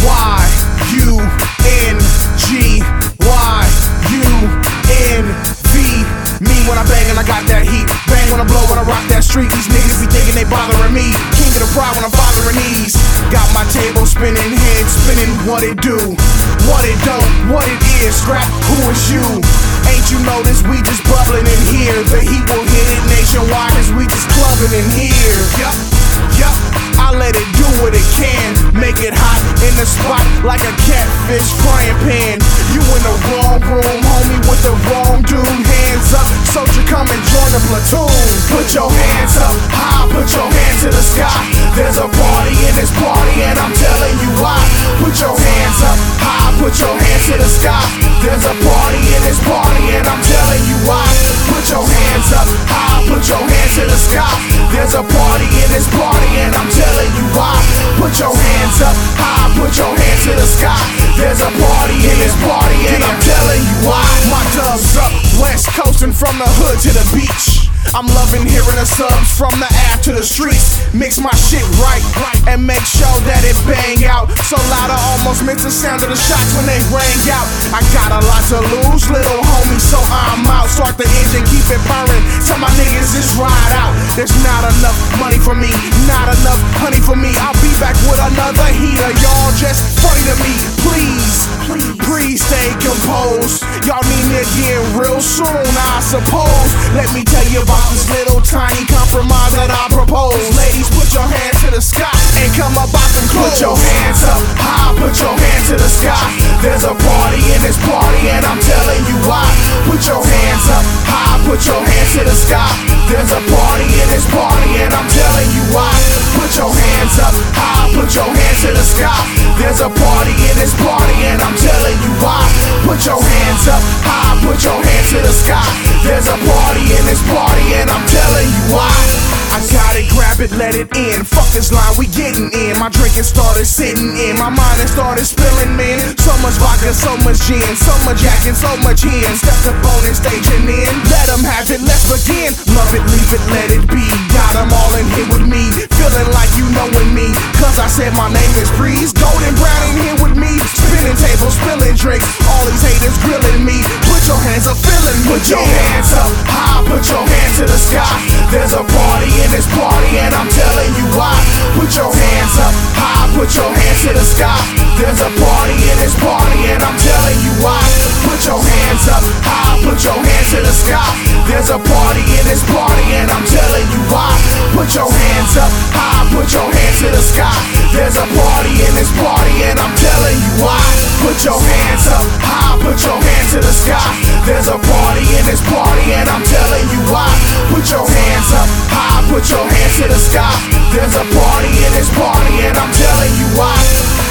Y U N G Y U N V. Me when I bang and I got that heat. Bang when I blow when I rock that street. These niggas be thinking they bothering me. King of the pride when I'm bothering these. Got my table spinning, head spinning. What it do? What it don't? What it is? Scrap. Who is you? Ain't you notice we just bubbling in here? The heat will hit it nationwide as we pan. You in the wrong room, homie, with the wrong dude. Hands up, soldier, come and join the platoon. Put your hands up high, put your hands to the sky. There's a party in this party, and I'm telling you why. Put your hands up high, put your hands to the sky. There's a party in this party, and I'm telling you why. Put your hands up high, There's a party in this party, and I'm telling you why. My dubs up, west coasting from the hood to the beach. I'm loving hearing the subs from the app to the streets. Mix my shit right, and make sure that it bang out. So loud I almost missed the sound of the shots when they rang out. I got a lot to lose, little homie, so I'm out. Start the engine, keep it burning. Tell my niggas just ride out. There's not enough money for me, not enough honey for me. I'll be back with another heater. Y'all just funny to me, please. Please stay composed. Y'all need me again real soon, I suppose. Let me tell you about this little tiny compromise that I propose. Ladies, put your hands to the sky and come up out them clothes. Put your hands up high, put your hands in this party, and I'm telling you why. Put your hands up high, put your hands to the sky. There's a party in this party, and I'm telling you why. I got it, grab it, let it in. Fuck this line, we getting in. My drinking started sitting in. My mind has started spilling, man. So much vodka, so much gin, so much yak so much hen. Stepped up on it, staging in. Let them have it, let's begin. Love it, leave it, let it be. Got them all in here with me. Feeling like you knowing me. Cause I said my name is Breeze. Golden Brown in here There's a party in this party, and I'm telling you why. Put your hands up high, put your hands to the sky. There's a party in this party, and I'm telling you why. Put your hands up high, put your hands to the sky. There's a party in this party, and I'm telling you why. Put your hands up high, put your hands to the sky. There's a party in this party, and I'm telling you why. Put your hands up high, put your hands to the sky. There's a party in this party, and I'm telling you why. Put your hands to the sky. There's a party in this party, and I'm telling you why.